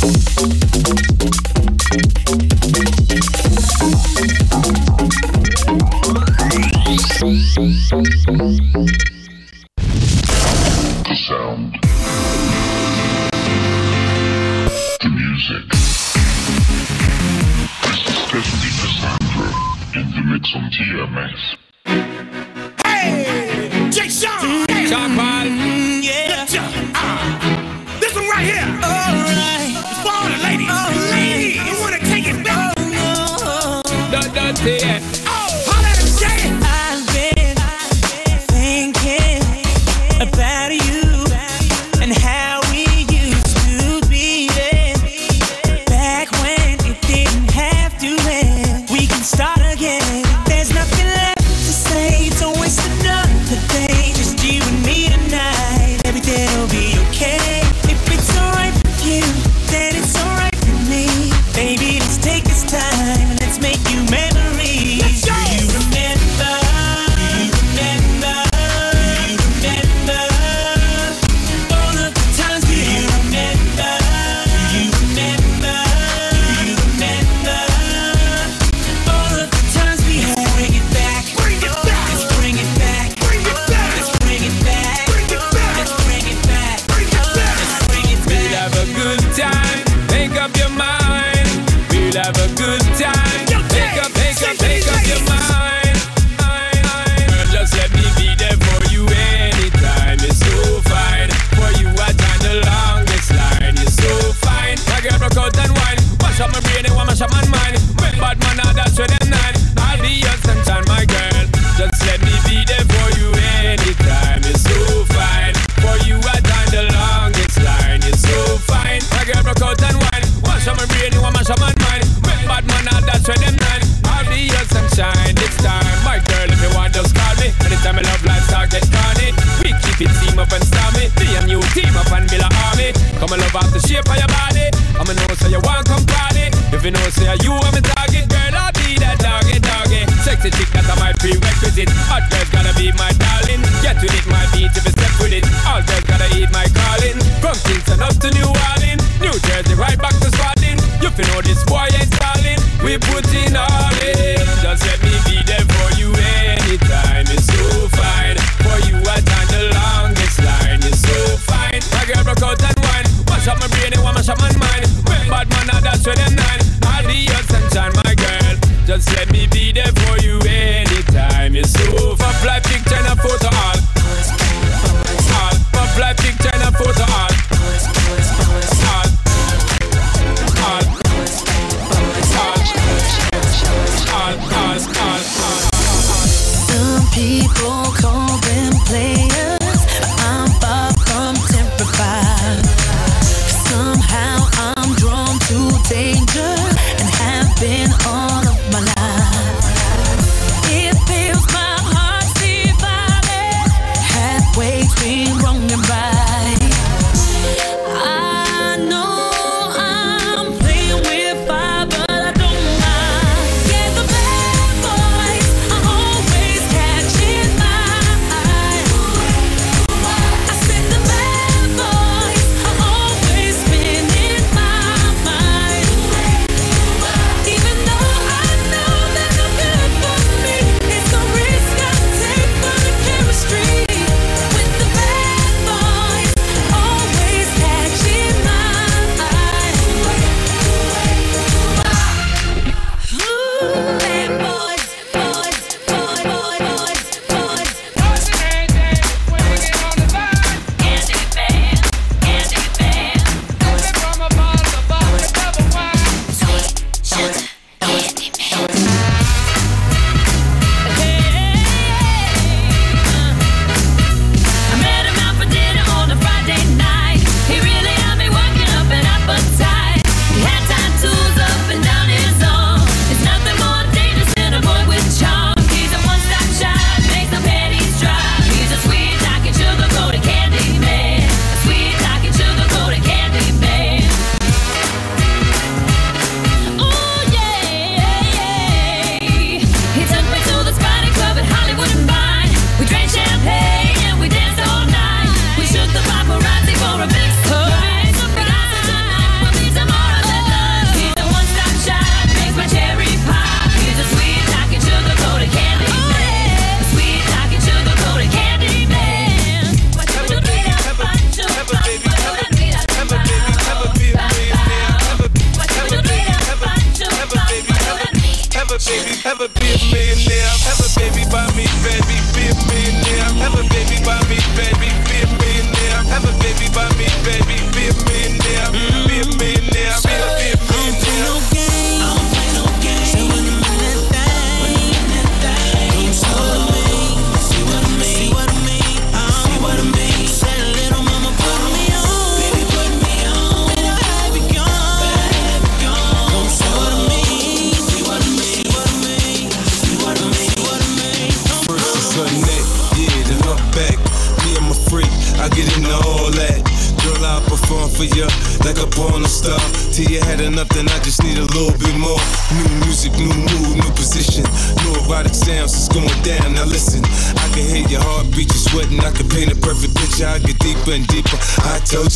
To danger.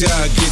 I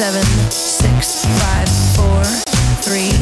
seven, six, five, four, three,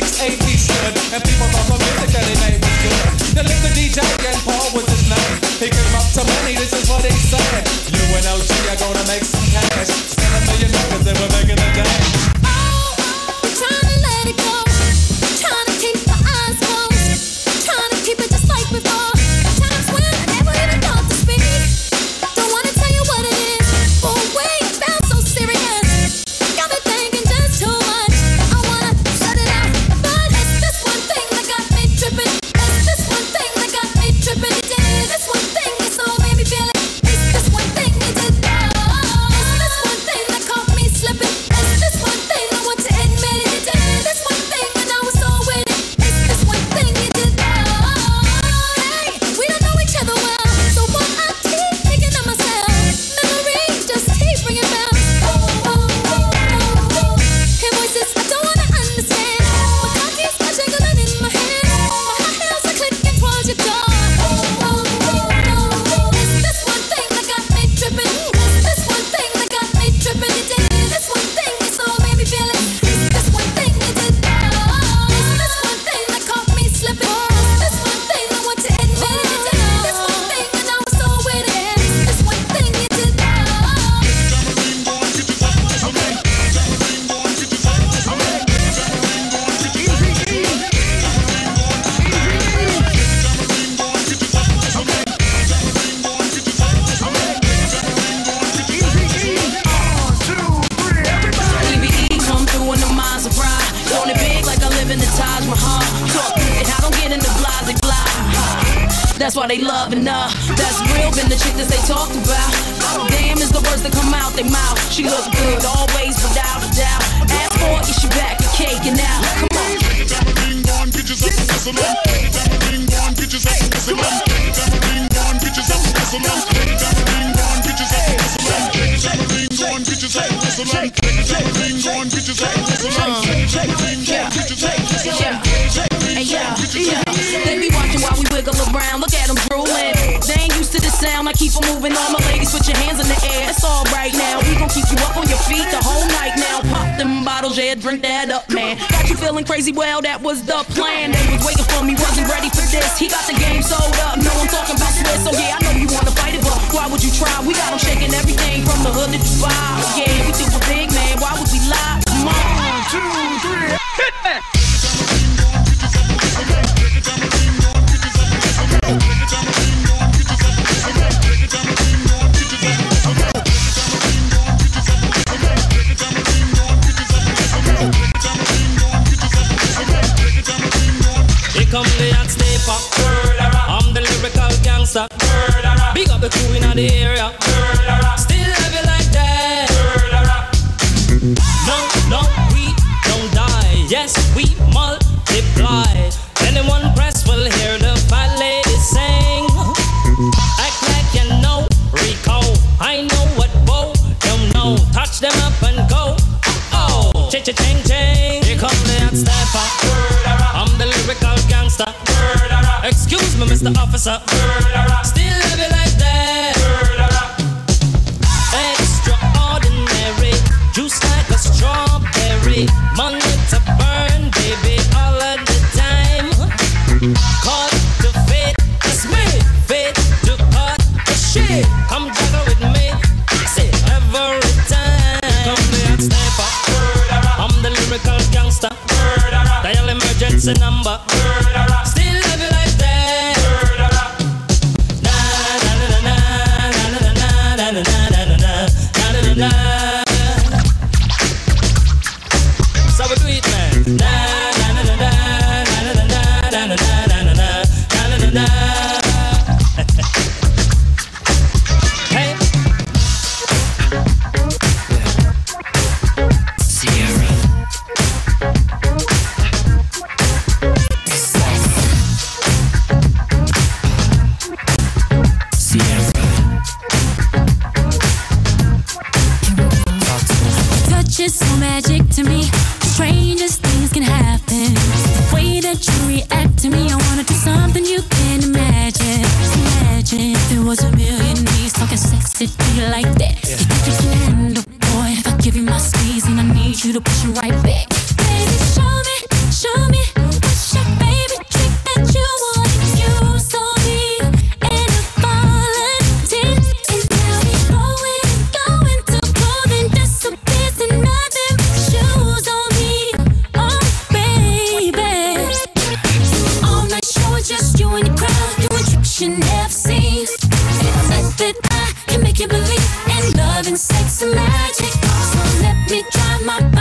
6 AP stood, and people thought crazy. Well, that was the plan. They was waiting for me, wasn't ready for this. He got the game sold up.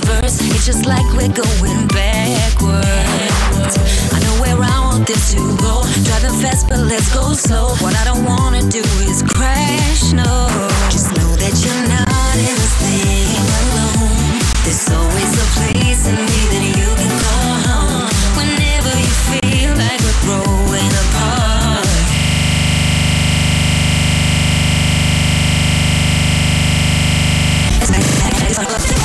Reverse? It's just like we're going backwards. I know where I want this to go. Driving fast, but let's go slow. What I don't wanna do is crash. No, just know that you're not in this thing alone. There's always a place in me that you can call home. Whenever you feel like we're growing apart. Sure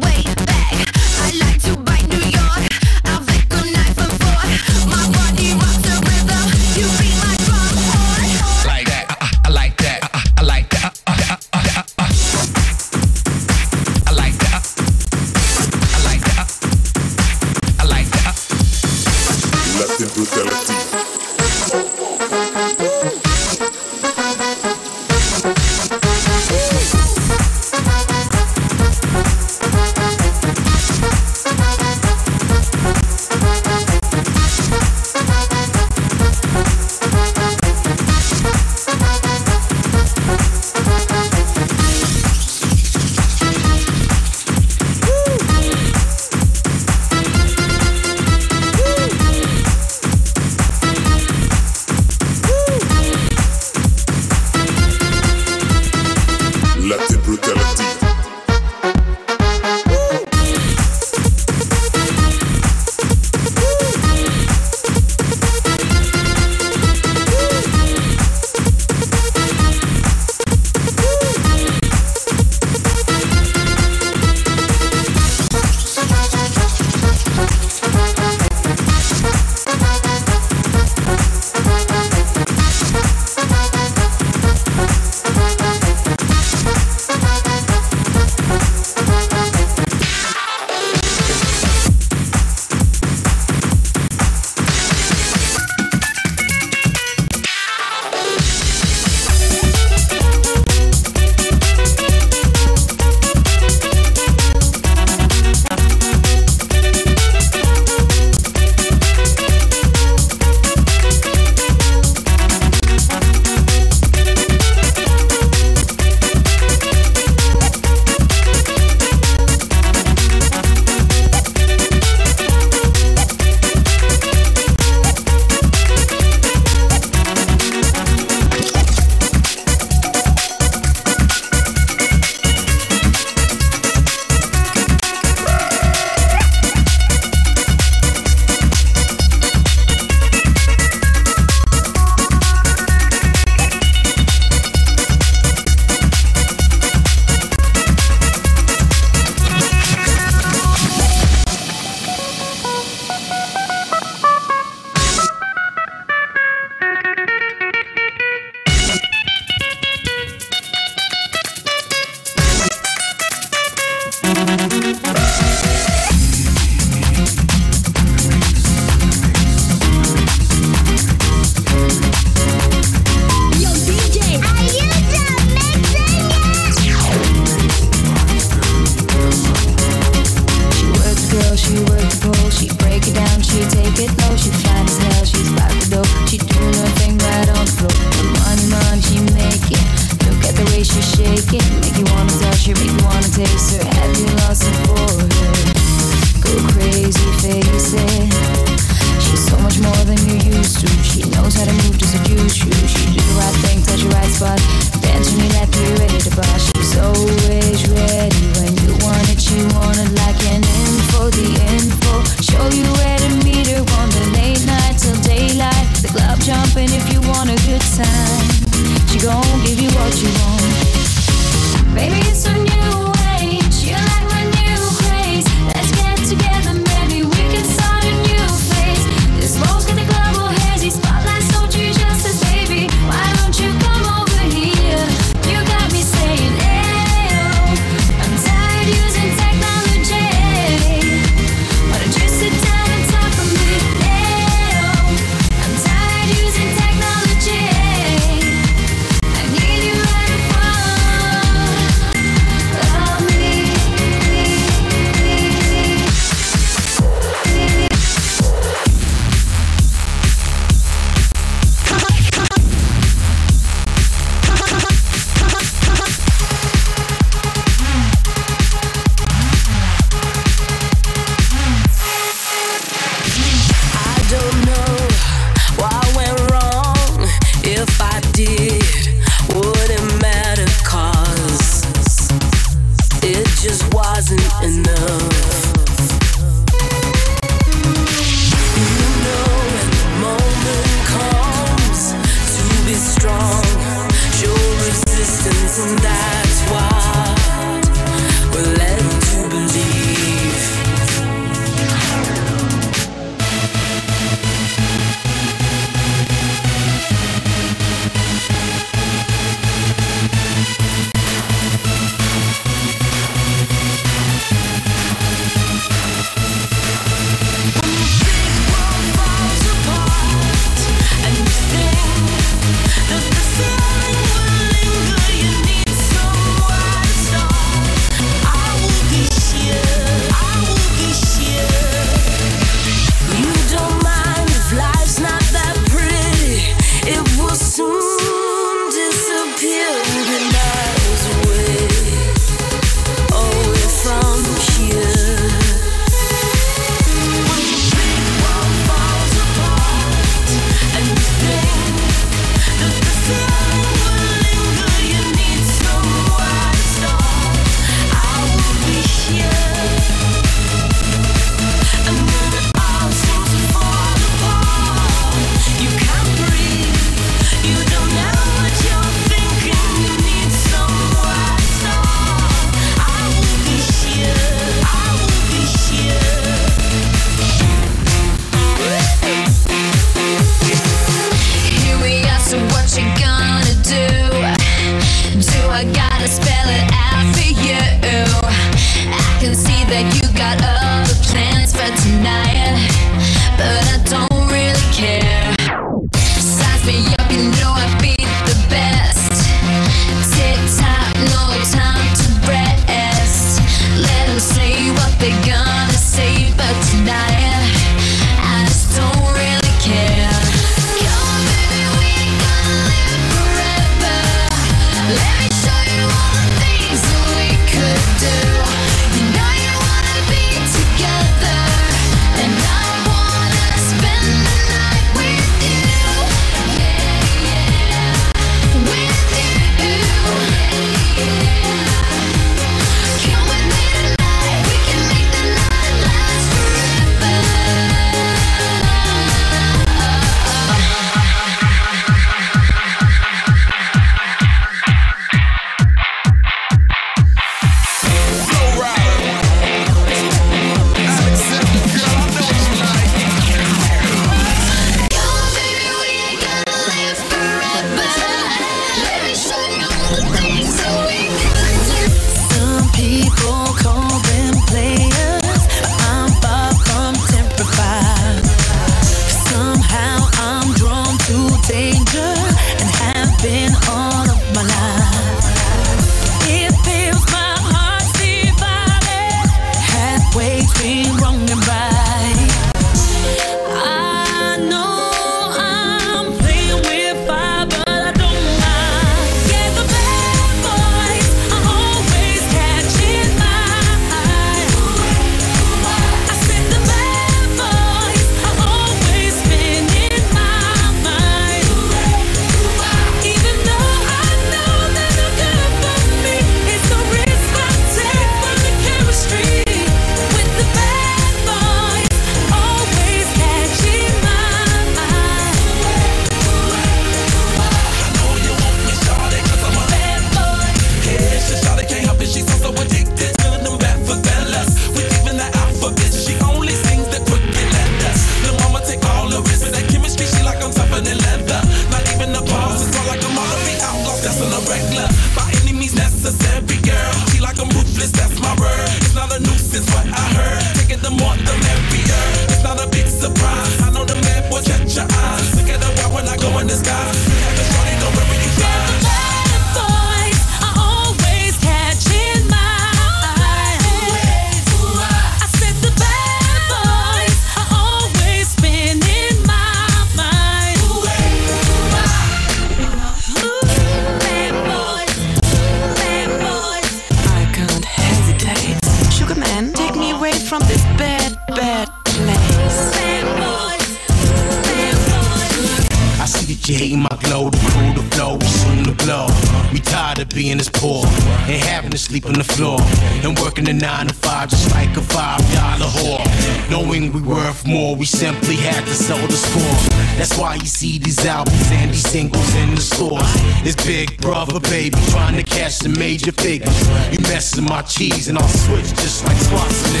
raise your figures. You messing my cheese and I'll switch just like Swanson.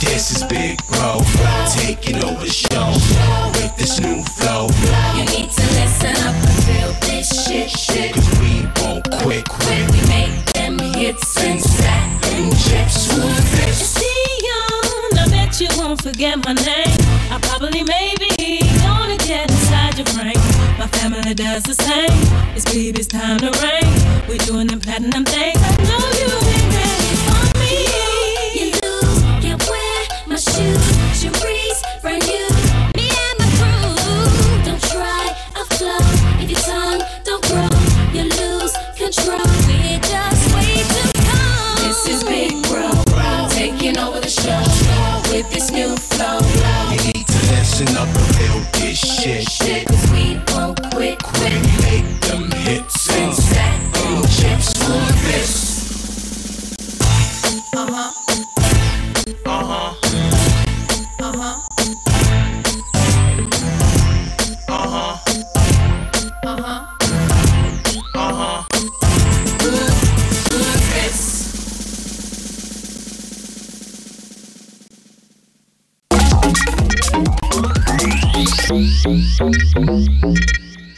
This is Big Bro, taking over the show with this new flow. You need to listen up and feel this shit, shit. Cause we won't quit, quit. we make them hits and satin chips, who fits? See you, I bet you won't forget my name. does the same. It's baby's time to reign. We're doing them platinum things. I know you.